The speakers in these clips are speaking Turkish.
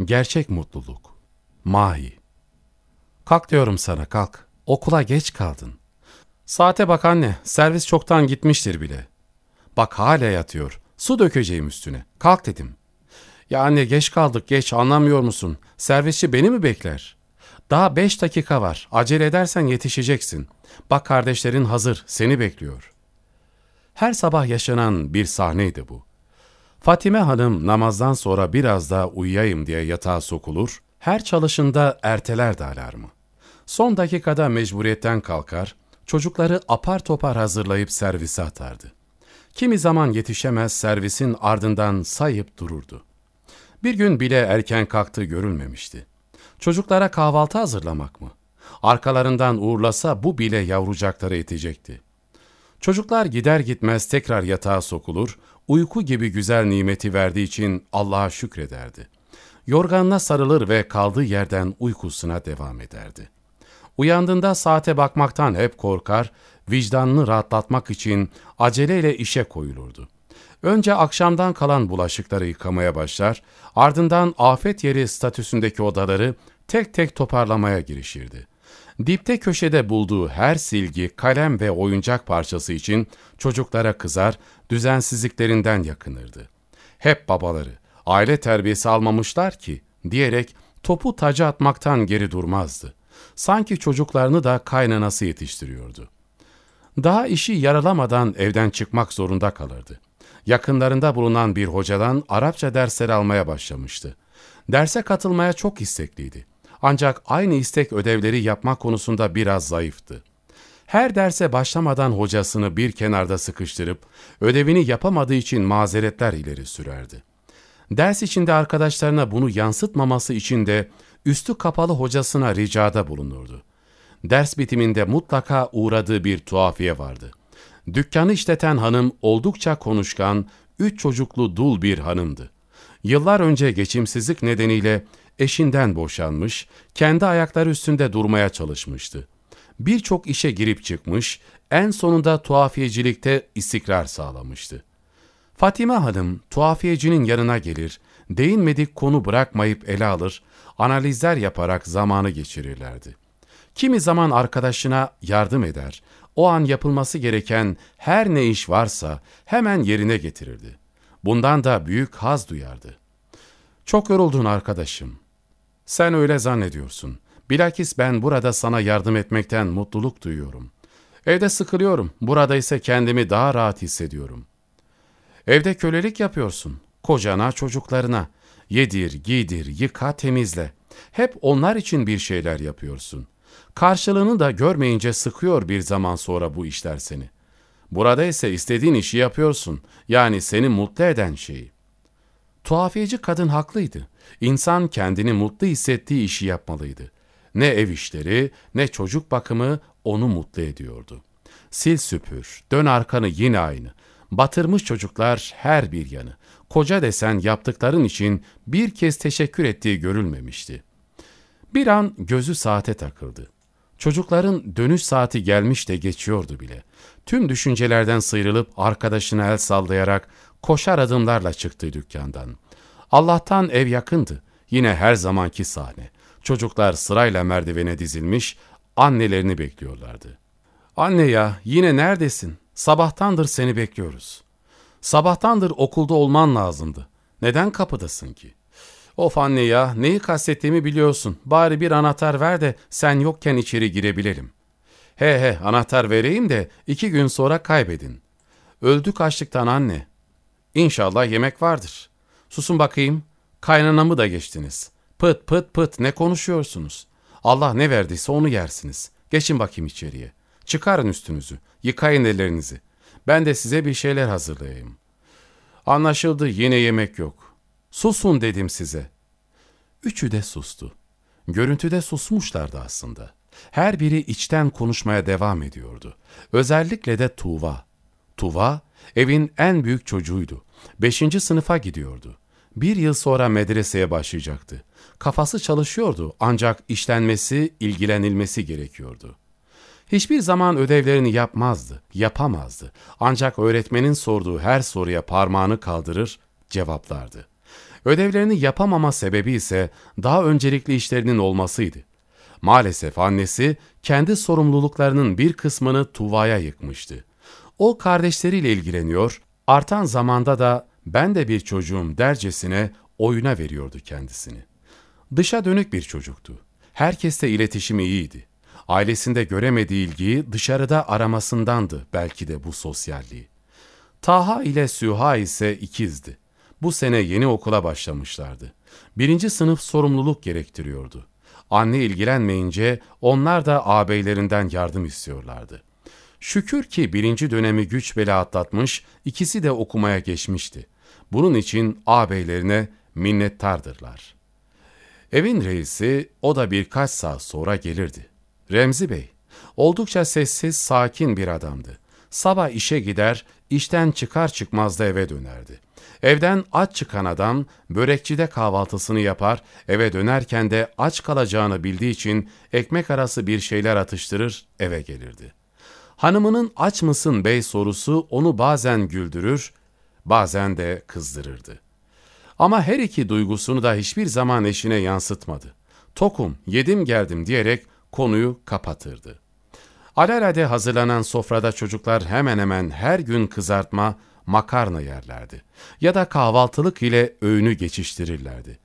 Gerçek mutluluk. Mahi. Kalk diyorum sana kalk. Okula geç kaldın. Saate bak anne, servis çoktan gitmiştir bile. Bak hala yatıyor. Su dökeceğim üstüne. Kalk dedim. Ya anne geç kaldık geç anlamıyor musun? Servisçi beni mi bekler? Daha beş dakika var. Acele edersen yetişeceksin. Bak kardeşlerin hazır, seni bekliyor. Her sabah yaşanan bir sahneydi bu. Fatime Hanım namazdan sonra biraz daha uyuyayım diye yatağa sokulur, her çalışında ertelerdi alarmı. Son dakikada mecburiyetten kalkar, çocukları apar topar hazırlayıp servise atardı. Kimi zaman yetişemez servisin ardından sayıp dururdu. Bir gün bile erken kalktığı görülmemişti. Çocuklara kahvaltı hazırlamak mı? Arkalarından uğurlasa bu bile yavrucakları etecekti. Çocuklar gider gitmez tekrar yatağa sokulur, uyku gibi güzel nimeti verdiği için Allah'a şükrederdi. Yorganına sarılır ve kaldığı yerden uykusuna devam ederdi. Uyandığında saate bakmaktan hep korkar, vicdanını rahatlatmak için aceleyle işe koyulurdu. Önce akşamdan kalan bulaşıkları yıkamaya başlar, ardından afet yeri statüsündeki odaları tek tek toparlamaya girişirdi. Dipte köşede bulduğu her silgi, kalem ve oyuncak parçası için çocuklara kızar, düzensizliklerinden yakınırdı. Hep babaları, aile terbiyesi almamışlar ki diyerek topu taca atmaktan geri durmazdı. Sanki çocuklarını da kaynanası yetiştiriyordu. Daha işi yaralamadan evden çıkmak zorunda kalırdı. Yakınlarında bulunan bir hocadan Arapça dersleri almaya başlamıştı. Derse katılmaya çok istekliydi. Ancak aynı istek ödevleri yapmak konusunda biraz zayıftı. Her derse başlamadan hocasını bir kenarda sıkıştırıp ödevini yapamadığı için mazeretler ileri sürerdi. Ders içinde arkadaşlarına bunu yansıtmaması için de üstü kapalı hocasına ricada bulunurdu. Ders bitiminde mutlaka uğradığı bir tuhafiye vardı. Dükkanı işleten hanım oldukça konuşkan, üç çocuklu dul bir hanımdı. Yıllar önce geçimsizlik nedeniyle eşinden boşanmış, kendi ayakları üstünde durmaya çalışmıştı. Birçok işe girip çıkmış, en sonunda tuhafiyecilikte istikrar sağlamıştı. Fatime Hanım tuhafiyecinin yanına gelir, değinmedik konu bırakmayıp ele alır, analizler yaparak zamanı geçirirlerdi. Kimi zaman arkadaşına yardım eder, o an yapılması gereken her ne iş varsa hemen yerine getirirdi. Bundan da büyük haz duyardı. Çok yoruldun arkadaşım. Sen öyle zannediyorsun. Bilakis ben burada sana yardım etmekten mutluluk duyuyorum. Evde sıkılıyorum, burada ise kendimi daha rahat hissediyorum. Evde kölelik yapıyorsun. Kocana, çocuklarına. Yedir, giydir, yıka, temizle. Hep onlar için bir şeyler yapıyorsun. Karşılığını da görmeyince sıkıyor bir zaman sonra bu işler seni. Burada ise istediğin işi yapıyorsun. Yani seni mutlu eden şeyi. Tuhafiyeci kadın haklıydı. İnsan kendini mutlu hissettiği işi yapmalıydı. Ne ev işleri ne çocuk bakımı onu mutlu ediyordu. Sil süpür, dön arkanı yine aynı. Batırmış çocuklar her bir yanı. Koca desen yaptıkların için bir kez teşekkür ettiği görülmemişti. Bir an gözü saate takıldı. Çocukların dönüş saati gelmiş de geçiyordu bile. Tüm düşüncelerden sıyrılıp arkadaşına el sallayarak koşar adımlarla çıktı dükkandan. Allah'tan ev yakındı. Yine her zamanki sahne. Çocuklar sırayla merdivene dizilmiş, annelerini bekliyorlardı. Anne ya, yine neredesin? Sabahtandır seni bekliyoruz. Sabahtandır okulda olman lazımdı. Neden kapıdasın ki? Of anne ya, neyi kastettiğimi biliyorsun. Bari bir anahtar ver de sen yokken içeri girebilelim. He he, anahtar vereyim de iki gün sonra kaybedin. Öldük açlıktan anne. İnşallah yemek vardır. Susun bakayım. Kaynanamı da geçtiniz. Pıt pıt pıt ne konuşuyorsunuz? Allah ne verdiyse onu yersiniz. Geçin bakayım içeriye. Çıkarın üstünüzü. Yıkayın ellerinizi. Ben de size bir şeyler hazırlayayım. Anlaşıldı yine yemek yok. Susun dedim size. Üçü de sustu. Görüntüde susmuşlardı aslında. Her biri içten konuşmaya devam ediyordu. Özellikle de Tuva. Tuva, evin en büyük çocuğuydu. Beşinci sınıfa gidiyordu. Bir yıl sonra medreseye başlayacaktı. Kafası çalışıyordu ancak işlenmesi, ilgilenilmesi gerekiyordu. Hiçbir zaman ödevlerini yapmazdı, yapamazdı. Ancak öğretmenin sorduğu her soruya parmağını kaldırır, cevaplardı. Ödevlerini yapamama sebebi ise daha öncelikli işlerinin olmasıydı. Maalesef annesi kendi sorumluluklarının bir kısmını Tuva'ya yıkmıştı. O kardeşleriyle ilgileniyor, artan zamanda da ben de bir çocuğum dercesine oyuna veriyordu kendisini. Dışa dönük bir çocuktu. Herkesle iletişimi iyiydi. Ailesinde göremediği ilgiyi dışarıda aramasındandı belki de bu sosyalliği. Taha ile Süha ise ikizdi. Bu sene yeni okula başlamışlardı. Birinci sınıf sorumluluk gerektiriyordu. Anne ilgilenmeyince onlar da ağabeylerinden yardım istiyorlardı. Şükür ki birinci dönemi güç bela atlatmış, ikisi de okumaya geçmişti. Bunun için ağabeylerine minnettardırlar. Evin reisi o da birkaç saat sonra gelirdi. Remzi Bey, oldukça sessiz, sakin bir adamdı. Sabah işe gider, işten çıkar çıkmaz da eve dönerdi. Evden aç çıkan adam börekçide kahvaltısını yapar, eve dönerken de aç kalacağını bildiği için ekmek arası bir şeyler atıştırır, eve gelirdi. Hanımının aç mısın bey sorusu onu bazen güldürür, bazen de kızdırırdı. Ama her iki duygusunu da hiçbir zaman eşine yansıtmadı. Tokum, yedim geldim diyerek konuyu kapatırdı. Alelade hazırlanan sofrada çocuklar hemen hemen her gün kızartma, makarna yerlerdi. Ya da kahvaltılık ile öğünü geçiştirirlerdi.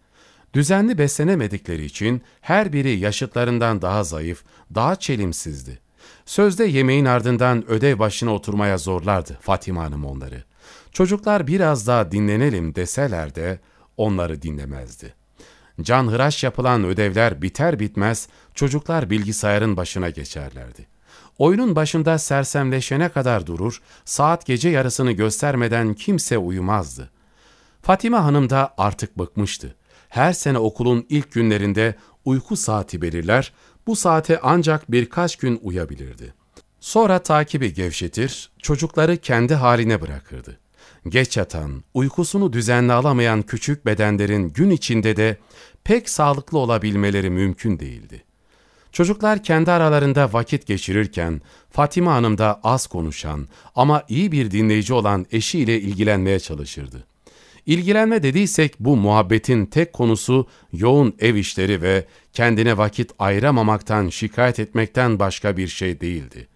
Düzenli beslenemedikleri için her biri yaşıtlarından daha zayıf, daha çelimsizdi. Sözde yemeğin ardından ödev başına oturmaya zorlardı Fatime Hanım onları. Çocuklar biraz daha dinlenelim deseler de onları dinlemezdi. Canhıraş yapılan ödevler biter bitmez çocuklar bilgisayarın başına geçerlerdi. Oyunun başında sersemleşene kadar durur, saat gece yarısını göstermeden kimse uyumazdı. Fatime Hanım da artık bıkmıştı. Her sene okulun ilk günlerinde uyku saati belirler, bu saate ancak birkaç gün uyabilirdi. Sonra takibi gevşetir, çocukları kendi haline bırakırdı. Geç yatan, uykusunu düzenli alamayan küçük bedenlerin gün içinde de pek sağlıklı olabilmeleri mümkün değildi. Çocuklar kendi aralarında vakit geçirirken Fatime Hanım da az konuşan ama iyi bir dinleyici olan eşiyle ilgilenmeye çalışırdı. İlgilenme dediysek bu muhabbetin tek konusu yoğun ev işleri ve kendine vakit ayıramamaktan şikayet etmekten başka bir şey değildi.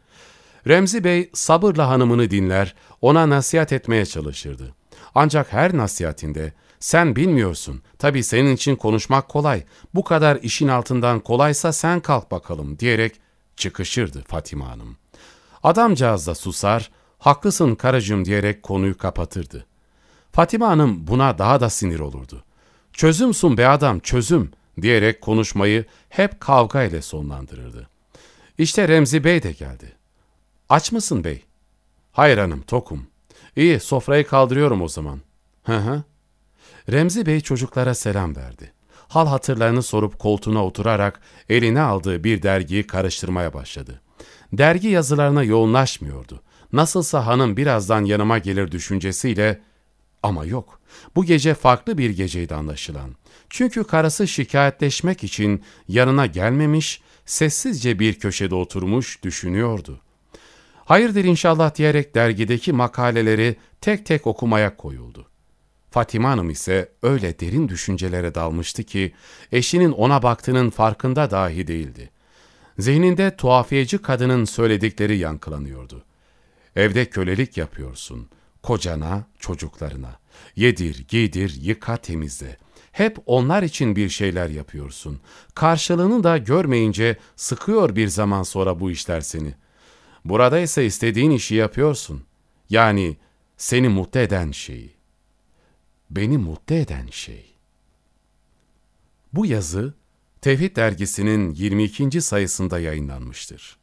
Remzi Bey sabırla hanımını dinler, ona nasihat etmeye çalışırdı. Ancak her nasihatinde sen bilmiyorsun, tabii senin için konuşmak kolay, bu kadar işin altından kolaysa sen kalk bakalım diyerek çıkışırdı Fatime Hanım. Adamcağız da susar, haklısın karıcığım diyerek konuyu kapatırdı. Fatime Hanım buna daha da sinir olurdu. Çözümsun be adam çözüm diyerek konuşmayı hep kavga ile sonlandırırdı. İşte Remzi Bey de geldi. Aç mısın bey? Hayır hanım tokum. İyi sofrayı kaldırıyorum o zaman. Hı hı. Remzi Bey çocuklara selam verdi. Hal hatırlarını sorup koltuğuna oturarak eline aldığı bir dergiyi karıştırmaya başladı. Dergi yazılarına yoğunlaşmıyordu. Nasılsa hanım birazdan yanıma gelir düşüncesiyle ama yok. Bu gece farklı bir geceydi anlaşılan. Çünkü karısı şikayetleşmek için yanına gelmemiş, sessizce bir köşede oturmuş düşünüyordu. Hayırdır inşallah diyerek dergideki makaleleri tek tek okumaya koyuldu. Fatime Hanım ise öyle derin düşüncelere dalmıştı ki eşinin ona baktığının farkında dahi değildi. Zihninde tuhafiyeci kadının söyledikleri yankılanıyordu. Evde kölelik yapıyorsun. Kocana, çocuklarına. Yedir, giydir, yıka, temizle. Hep onlar için bir şeyler yapıyorsun. Karşılığını da görmeyince sıkıyor bir zaman sonra bu işler seni. Burada ise istediğin işi yapıyorsun. Yani seni mutlu eden şeyi beni mutlu eden şey. Bu yazı Tevhid dergisinin 22. sayısında yayınlanmıştır.